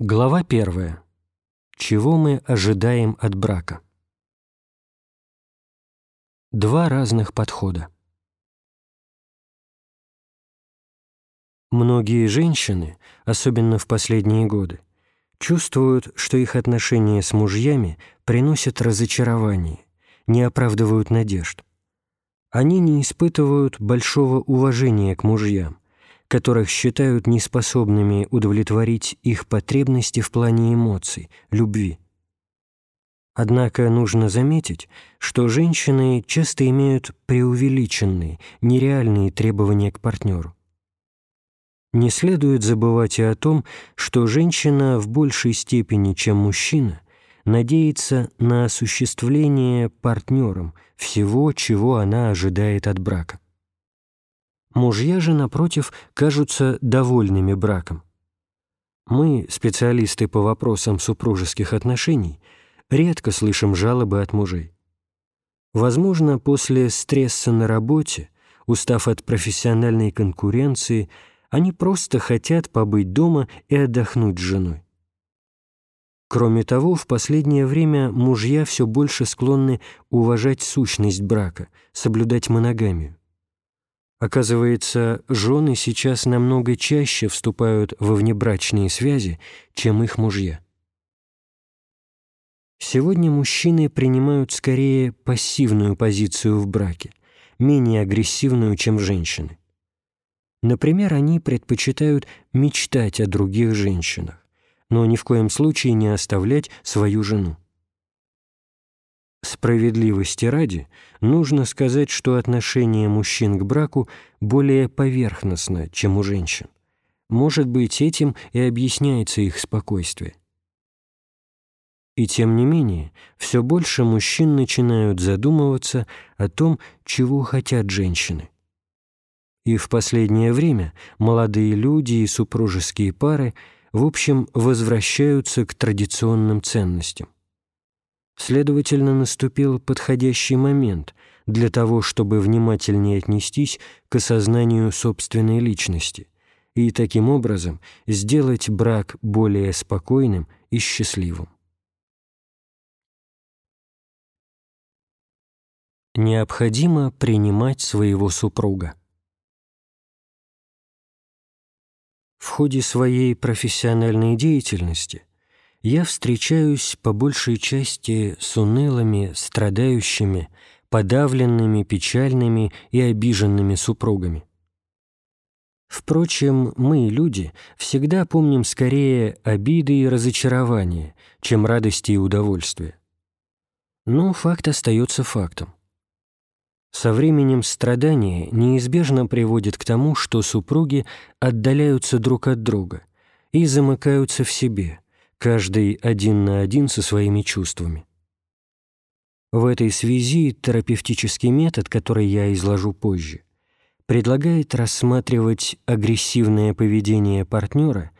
Глава первая. Чего мы ожидаем от брака? Два разных подхода. Многие женщины, особенно в последние годы, чувствуют, что их отношения с мужьями приносят разочарование, не оправдывают надежд. Они не испытывают большого уважения к мужьям, которых считают неспособными удовлетворить их потребности в плане эмоций, любви. Однако нужно заметить, что женщины часто имеют преувеличенные, нереальные требования к партнеру. Не следует забывать и о том, что женщина в большей степени, чем мужчина, надеется на осуществление партнером всего, чего она ожидает от брака. Мужья же, напротив, кажутся довольными браком. Мы, специалисты по вопросам супружеских отношений, редко слышим жалобы от мужей. Возможно, после стресса на работе, устав от профессиональной конкуренции, они просто хотят побыть дома и отдохнуть с женой. Кроме того, в последнее время мужья все больше склонны уважать сущность брака, соблюдать моногамию. Оказывается, жены сейчас намного чаще вступают во внебрачные связи, чем их мужья. Сегодня мужчины принимают скорее пассивную позицию в браке, менее агрессивную, чем женщины. Например, они предпочитают мечтать о других женщинах, но ни в коем случае не оставлять свою жену. Справедливости ради, нужно сказать, что отношение мужчин к браку более поверхностно, чем у женщин. Может быть, этим и объясняется их спокойствие. И тем не менее, все больше мужчин начинают задумываться о том, чего хотят женщины. И в последнее время молодые люди и супружеские пары в общем возвращаются к традиционным ценностям. Следовательно, наступил подходящий момент для того, чтобы внимательнее отнестись к осознанию собственной личности и таким образом сделать брак более спокойным и счастливым. Необходимо принимать своего супруга. В ходе своей профессиональной деятельности я встречаюсь по большей части с унылыми, страдающими, подавленными, печальными и обиженными супругами. Впрочем, мы, люди, всегда помним скорее обиды и разочарования, чем радости и удовольствия. Но факт остается фактом. Со временем страдания неизбежно приводит к тому, что супруги отдаляются друг от друга и замыкаются в себе – каждый один на один со своими чувствами. В этой связи терапевтический метод, который я изложу позже, предлагает рассматривать агрессивное поведение партнера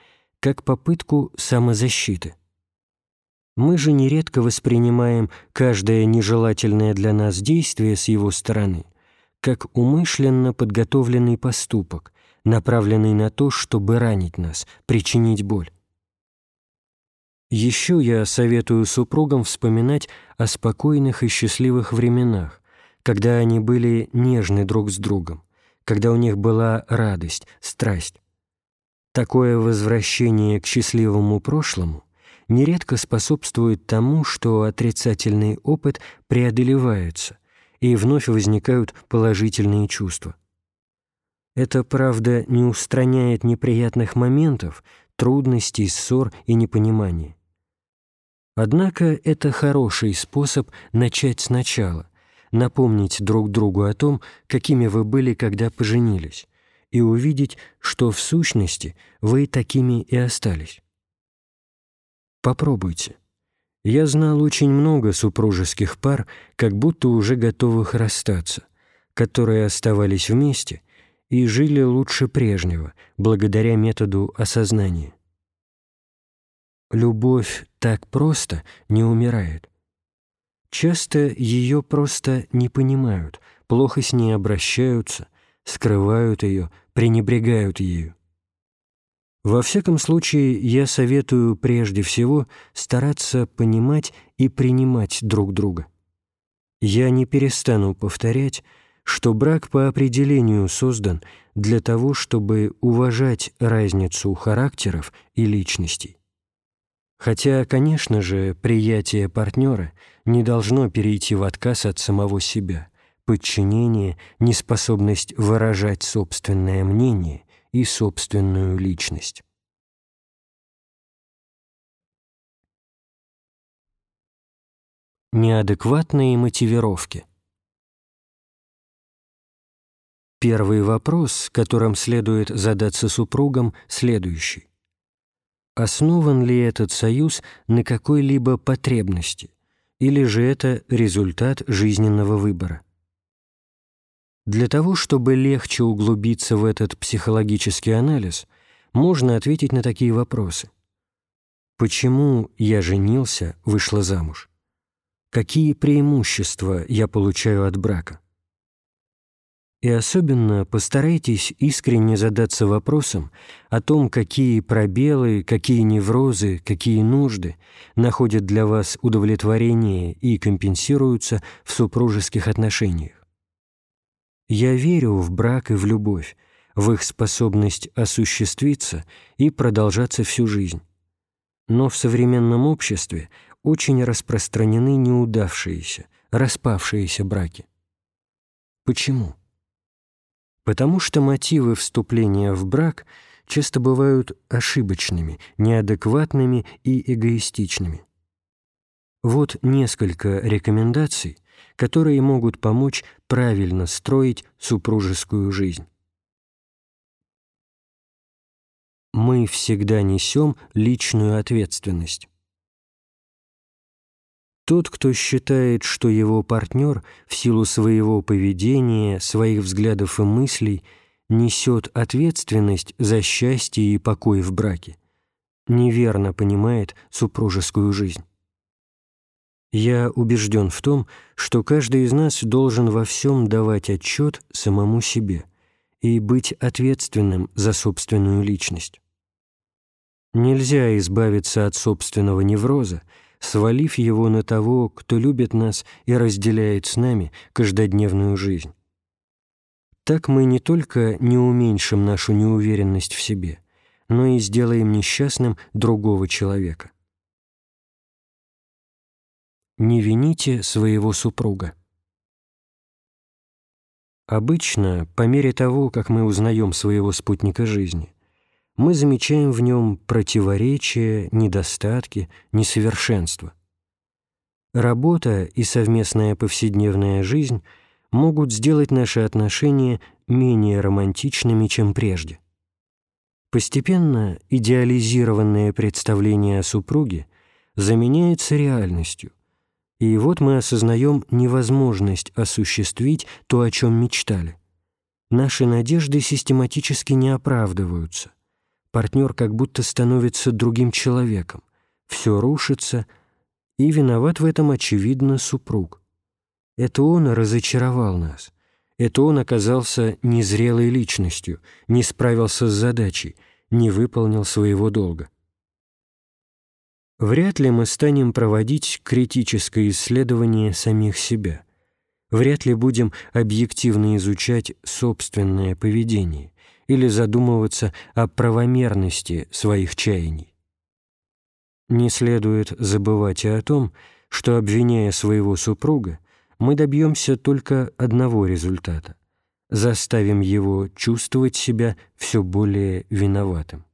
как попытку самозащиты. Мы же нередко воспринимаем каждое нежелательное для нас действие с его стороны как умышленно подготовленный поступок, направленный на то, чтобы ранить нас, причинить боль. Еще я советую супругам вспоминать о спокойных и счастливых временах, когда они были нежны друг с другом, когда у них была радость, страсть. Такое возвращение к счастливому прошлому нередко способствует тому, что отрицательный опыт преодолевается, и вновь возникают положительные чувства. Это, правда, не устраняет неприятных моментов, трудностей, ссор и непонимания. Однако это хороший способ начать сначала, напомнить друг другу о том, какими вы были, когда поженились, и увидеть, что в сущности вы такими и остались. Попробуйте. Я знал очень много супружеских пар, как будто уже готовых расстаться, которые оставались вместе и жили лучше прежнего, благодаря методу осознания. Любовь так просто не умирает. Часто ее просто не понимают, плохо с ней обращаются, скрывают ее, пренебрегают ею. Во всяком случае, я советую прежде всего стараться понимать и принимать друг друга. Я не перестану повторять, что брак по определению создан для того, чтобы уважать разницу характеров и личностей. Хотя, конечно же, приятие партнера не должно перейти в отказ от самого себя, подчинение, неспособность выражать собственное мнение и собственную личность. Неадекватные мотивировки Первый вопрос, которым следует задаться супругам, следующий. Основан ли этот союз на какой-либо потребности, или же это результат жизненного выбора? Для того, чтобы легче углубиться в этот психологический анализ, можно ответить на такие вопросы. Почему я женился, вышла замуж? Какие преимущества я получаю от брака? И особенно постарайтесь искренне задаться вопросом о том, какие пробелы, какие неврозы, какие нужды находят для вас удовлетворение и компенсируются в супружеских отношениях. Я верю в брак и в любовь, в их способность осуществиться и продолжаться всю жизнь. Но в современном обществе очень распространены неудавшиеся, распавшиеся браки. Почему? Потому что мотивы вступления в брак часто бывают ошибочными, неадекватными и эгоистичными. Вот несколько рекомендаций, которые могут помочь правильно строить супружескую жизнь. Мы всегда несем личную ответственность. Тот, кто считает, что его партнер в силу своего поведения, своих взглядов и мыслей несет ответственность за счастье и покой в браке, неверно понимает супружескую жизнь. Я убежден в том, что каждый из нас должен во всем давать отчет самому себе и быть ответственным за собственную личность. Нельзя избавиться от собственного невроза, свалив его на того, кто любит нас и разделяет с нами каждодневную жизнь. Так мы не только не уменьшим нашу неуверенность в себе, но и сделаем несчастным другого человека. Не вините своего супруга. Обычно, по мере того, как мы узнаем своего спутника жизни, мы замечаем в нем противоречия, недостатки, несовершенства. Работа и совместная повседневная жизнь могут сделать наши отношения менее романтичными, чем прежде. Постепенно идеализированное представление о супруге заменяется реальностью, и вот мы осознаем невозможность осуществить то, о чем мечтали. Наши надежды систематически не оправдываются партнер как будто становится другим человеком, все рушится, и виноват в этом, очевидно, супруг. Это он разочаровал нас, это он оказался незрелой личностью, не справился с задачей, не выполнил своего долга. Вряд ли мы станем проводить критическое исследование самих себя. Вряд ли будем объективно изучать собственное поведение или задумываться о правомерности своих чаяний. Не следует забывать и о том, что, обвиняя своего супруга, мы добьемся только одного результата – заставим его чувствовать себя все более виноватым.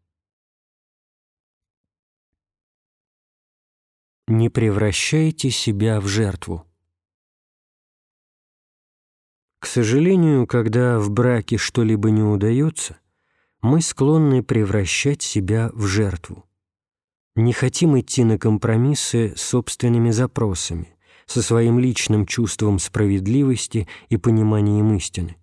Не превращайте себя в жертву. К сожалению, когда в браке что-либо не удается, мы склонны превращать себя в жертву. Не хотим идти на компромиссы с собственными запросами, со своим личным чувством справедливости и пониманием истины.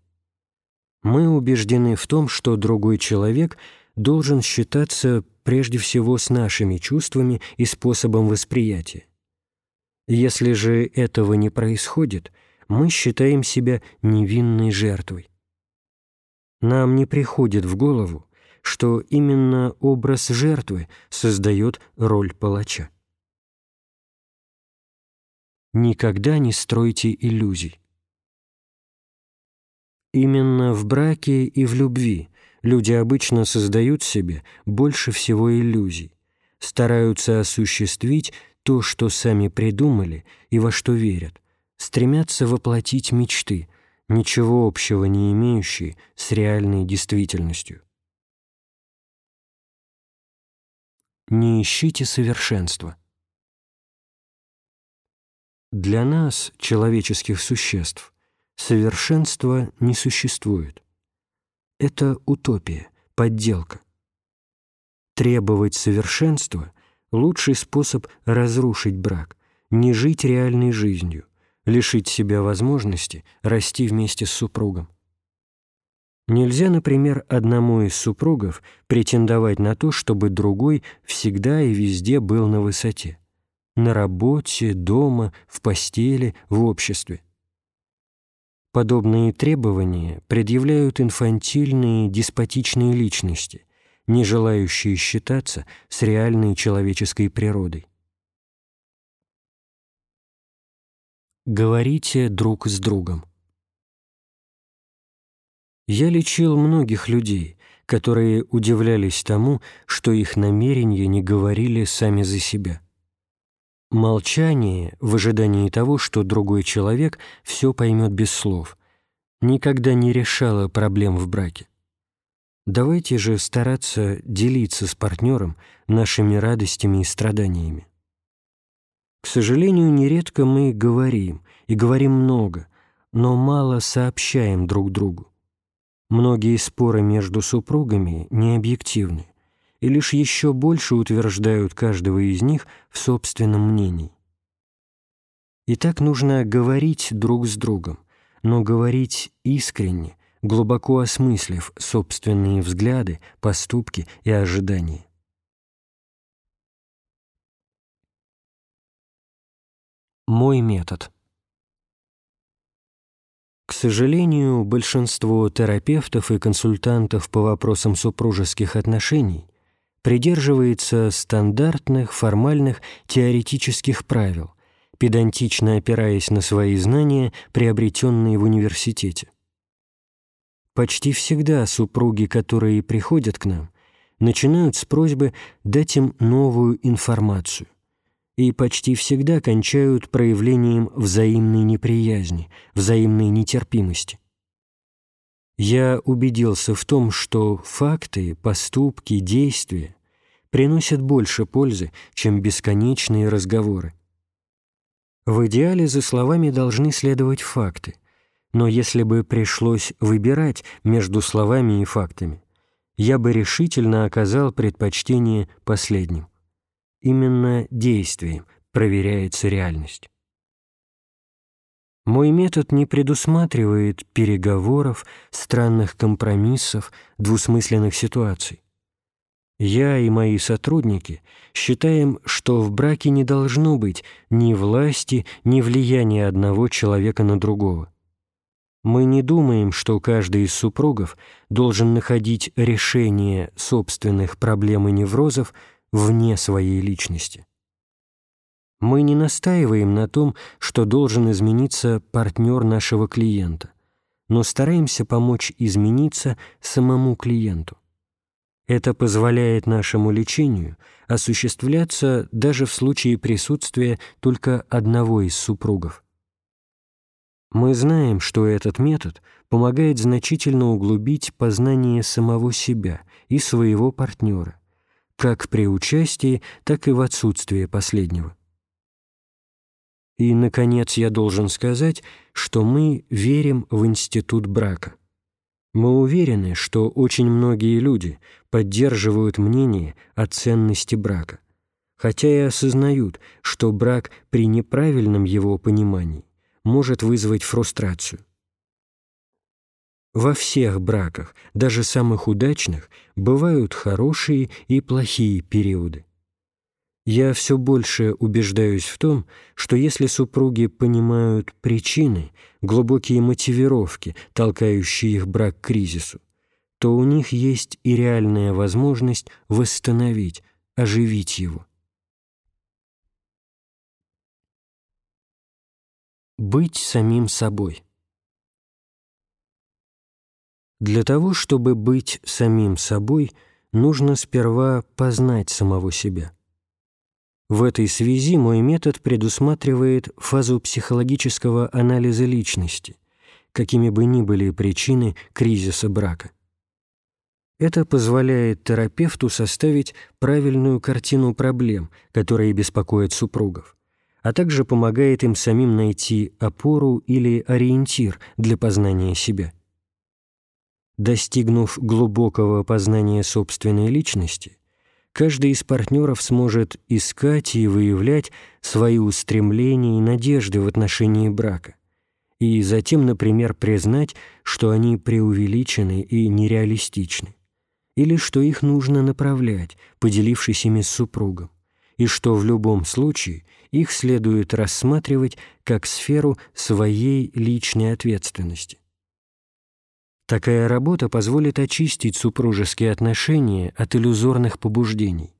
Мы убеждены в том, что другой человек должен считаться прежде всего с нашими чувствами и способом восприятия. Если же этого не происходит – мы считаем себя невинной жертвой. Нам не приходит в голову, что именно образ жертвы создает роль палача. Никогда не стройте иллюзий. Именно в браке и в любви люди обычно создают себе больше всего иллюзий, стараются осуществить то, что сами придумали и во что верят, стремятся воплотить мечты, ничего общего не имеющие с реальной действительностью. Не ищите совершенства. Для нас, человеческих существ, совершенства не существует. Это утопия, подделка. Требовать совершенства – лучший способ разрушить брак, не жить реальной жизнью, лишить себя возможности расти вместе с супругом. Нельзя, например, одному из супругов претендовать на то, чтобы другой всегда и везде был на высоте. На работе, дома, в постели, в обществе. Подобные требования предъявляют инфантильные, деспотичные личности, не желающие считаться с реальной человеческой природой. Говорите друг с другом. Я лечил многих людей, которые удивлялись тому, что их намерения не говорили сами за себя. Молчание в ожидании того, что другой человек все поймет без слов, никогда не решало проблем в браке. Давайте же стараться делиться с партнером нашими радостями и страданиями. К сожалению, нередко мы говорим, и говорим много, но мало сообщаем друг другу. Многие споры между супругами не объективны и лишь еще больше утверждают каждого из них в собственном мнении. И так нужно говорить друг с другом, но говорить искренне, глубоко осмыслив собственные взгляды, поступки и ожидания. Мой метод. К сожалению, большинство терапевтов и консультантов по вопросам супружеских отношений придерживается стандартных, формальных, теоретических правил, педантично опираясь на свои знания, приобретенные в университете. Почти всегда супруги, которые приходят к нам, начинают с просьбы дать им новую информацию – и почти всегда кончают проявлением взаимной неприязни, взаимной нетерпимости. Я убедился в том, что факты, поступки, действия приносят больше пользы, чем бесконечные разговоры. В идеале за словами должны следовать факты, но если бы пришлось выбирать между словами и фактами, я бы решительно оказал предпочтение последним. Именно действием проверяется реальность. Мой метод не предусматривает переговоров, странных компромиссов, двусмысленных ситуаций. Я и мои сотрудники считаем, что в браке не должно быть ни власти, ни влияния одного человека на другого. Мы не думаем, что каждый из супругов должен находить решение собственных проблем и неврозов вне своей личности. Мы не настаиваем на том, что должен измениться партнер нашего клиента, но стараемся помочь измениться самому клиенту. Это позволяет нашему лечению осуществляться даже в случае присутствия только одного из супругов. Мы знаем, что этот метод помогает значительно углубить познание самого себя и своего партнера, как при участии, так и в отсутствии последнего. И, наконец, я должен сказать, что мы верим в институт брака. Мы уверены, что очень многие люди поддерживают мнение о ценности брака, хотя и осознают, что брак при неправильном его понимании может вызвать фрустрацию. Во всех браках, даже самых удачных, бывают хорошие и плохие периоды. Я все больше убеждаюсь в том, что если супруги понимают причины, глубокие мотивировки, толкающие их брак к кризису, то у них есть и реальная возможность восстановить, оживить его. Быть самим собой. Для того, чтобы быть самим собой, нужно сперва познать самого себя. В этой связи мой метод предусматривает фазу психологического анализа личности, какими бы ни были причины кризиса брака. Это позволяет терапевту составить правильную картину проблем, которые беспокоят супругов, а также помогает им самим найти опору или ориентир для познания себя. Достигнув глубокого познания собственной личности, каждый из партнеров сможет искать и выявлять свои устремления и надежды в отношении брака, и затем, например, признать, что они преувеличены и нереалистичны, или что их нужно направлять, поделившись ими с супругом, и что в любом случае их следует рассматривать как сферу своей личной ответственности. Такая работа позволит очистить супружеские отношения от иллюзорных побуждений,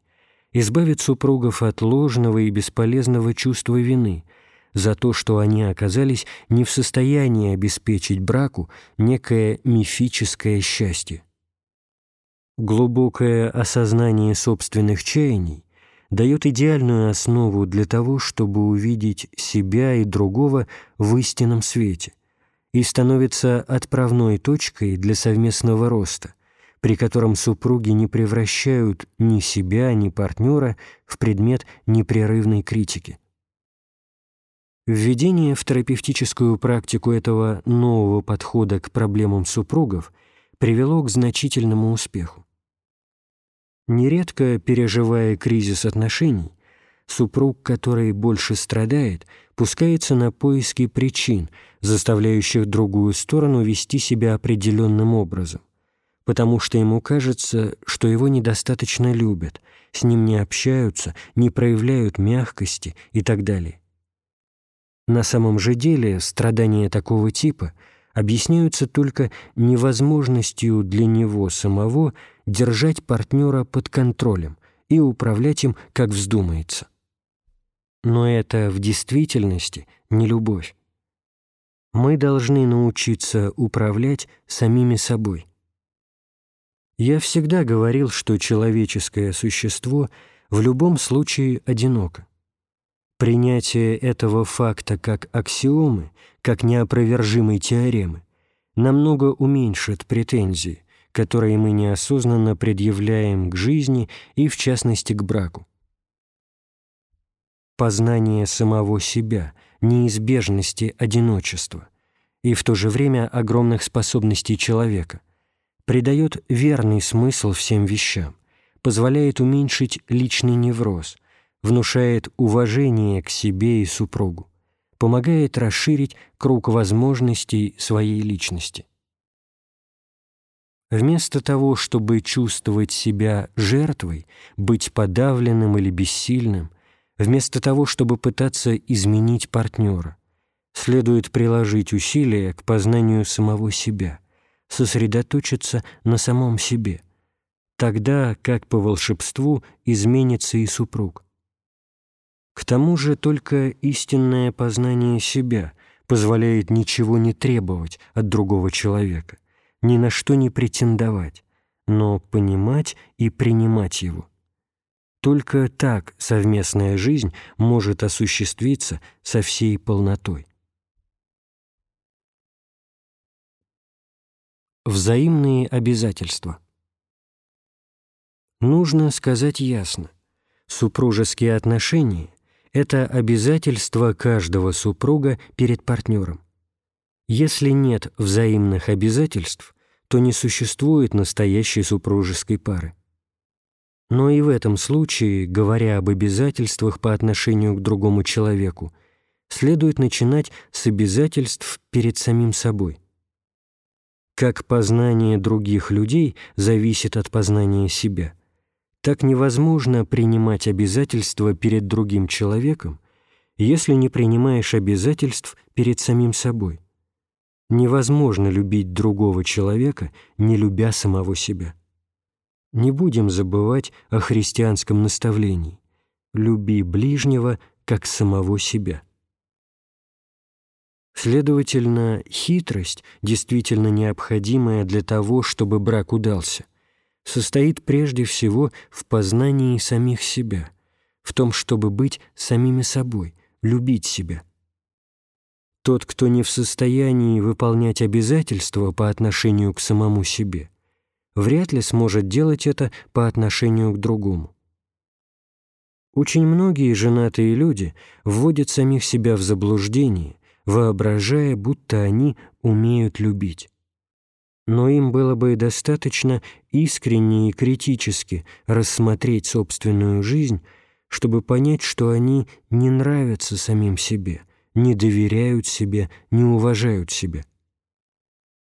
избавит супругов от ложного и бесполезного чувства вины за то, что они оказались не в состоянии обеспечить браку некое мифическое счастье. Глубокое осознание собственных чаяний дает идеальную основу для того, чтобы увидеть себя и другого в истинном свете и становится отправной точкой для совместного роста, при котором супруги не превращают ни себя, ни партнера в предмет непрерывной критики. Введение в терапевтическую практику этого нового подхода к проблемам супругов привело к значительному успеху. Нередко, переживая кризис отношений, супруг, который больше страдает, пускается на поиски причин, заставляющих другую сторону вести себя определенным образом, потому что ему кажется, что его недостаточно любят, с ним не общаются, не проявляют мягкости и так далее. На самом же деле страдания такого типа объясняются только невозможностью для него самого держать партнера под контролем и управлять им, как вздумается. Но это в действительности не любовь. Мы должны научиться управлять самими собой. Я всегда говорил, что человеческое существо в любом случае одиноко. Принятие этого факта как аксиомы, как неопровержимой теоремы, намного уменьшит претензии, которые мы неосознанно предъявляем к жизни и, в частности, к браку познание самого себя, неизбежности одиночества и в то же время огромных способностей человека, придает верный смысл всем вещам, позволяет уменьшить личный невроз, внушает уважение к себе и супругу, помогает расширить круг возможностей своей личности. Вместо того, чтобы чувствовать себя жертвой, быть подавленным или бессильным – Вместо того, чтобы пытаться изменить партнера, следует приложить усилия к познанию самого себя, сосредоточиться на самом себе. Тогда, как по волшебству, изменится и супруг. К тому же только истинное познание себя позволяет ничего не требовать от другого человека, ни на что не претендовать, но понимать и принимать его. Только так совместная жизнь может осуществиться со всей полнотой. Взаимные обязательства. Нужно сказать ясно. Супружеские отношения – это обязательство каждого супруга перед партнером. Если нет взаимных обязательств, то не существует настоящей супружеской пары. Но и в этом случае, говоря об обязательствах по отношению к другому человеку, следует начинать с обязательств перед самим собой. Как познание других людей зависит от познания себя, так невозможно принимать обязательства перед другим человеком, если не принимаешь обязательств перед самим собой. Невозможно любить другого человека, не любя самого себя. Не будем забывать о христианском наставлении. «люби ближнего, как самого себя». Следовательно, хитрость, действительно необходимая для того, чтобы брак удался, состоит прежде всего в познании самих себя, в том, чтобы быть самими собой, любить себя – тот, кто не в состоянии выполнять обязательства по отношению к самому себе, вряд ли сможет делать это по отношению к другому. Очень многие женатые люди вводят самих себя в заблуждение, воображая, будто они умеют любить. Но им было бы достаточно искренне и критически рассмотреть собственную жизнь, чтобы понять, что они не нравятся самим себе – не доверяют себе, не уважают себя.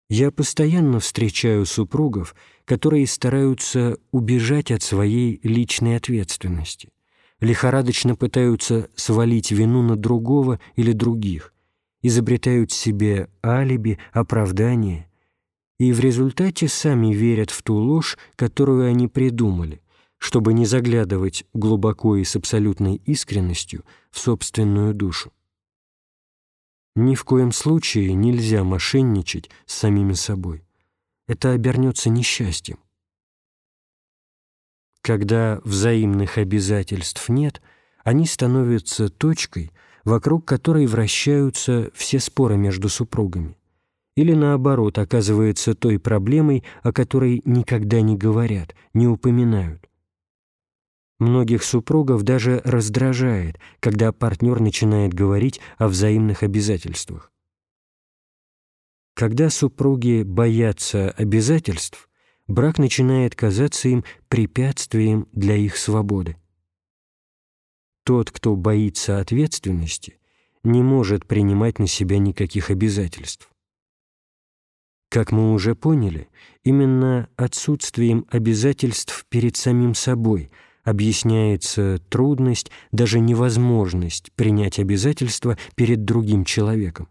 Я постоянно встречаю супругов, которые стараются убежать от своей личной ответственности, лихорадочно пытаются свалить вину на другого или других, изобретают себе алиби, оправдание, и в результате сами верят в ту ложь, которую они придумали, чтобы не заглядывать глубоко и с абсолютной искренностью в собственную душу. Ни в коем случае нельзя мошенничать с самими собой. Это обернется несчастьем. Когда взаимных обязательств нет, они становятся точкой, вокруг которой вращаются все споры между супругами. Или наоборот, оказывается той проблемой, о которой никогда не говорят, не упоминают. Многих супругов даже раздражает, когда партнер начинает говорить о взаимных обязательствах. Когда супруги боятся обязательств, брак начинает казаться им препятствием для их свободы. Тот, кто боится ответственности, не может принимать на себя никаких обязательств. Как мы уже поняли, именно отсутствием обязательств перед самим собой – объясняется трудность, даже невозможность принять обязательства перед другим человеком.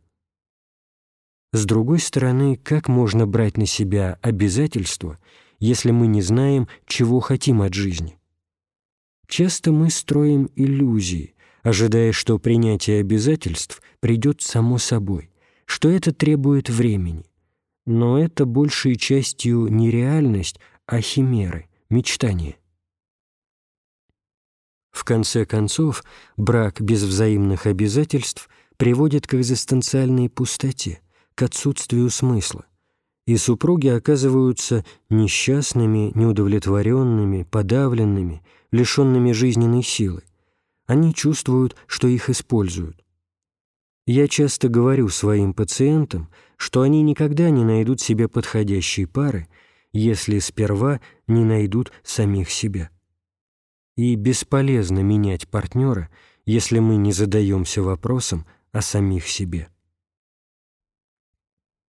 С другой стороны, как можно брать на себя обязательства, если мы не знаем, чего хотим от жизни? Часто мы строим иллюзии, ожидая, что принятие обязательств придет само собой, что это требует времени. Но это большей частью не реальность, а химеры, мечтания. В конце концов, брак без взаимных обязательств приводит к экзистенциальной пустоте, к отсутствию смысла, и супруги оказываются несчастными, неудовлетворенными, подавленными, лишенными жизненной силы. Они чувствуют, что их используют. Я часто говорю своим пациентам, что они никогда не найдут себе подходящей пары, если сперва не найдут самих себя и бесполезно менять партнера, если мы не задаемся вопросом о самих себе.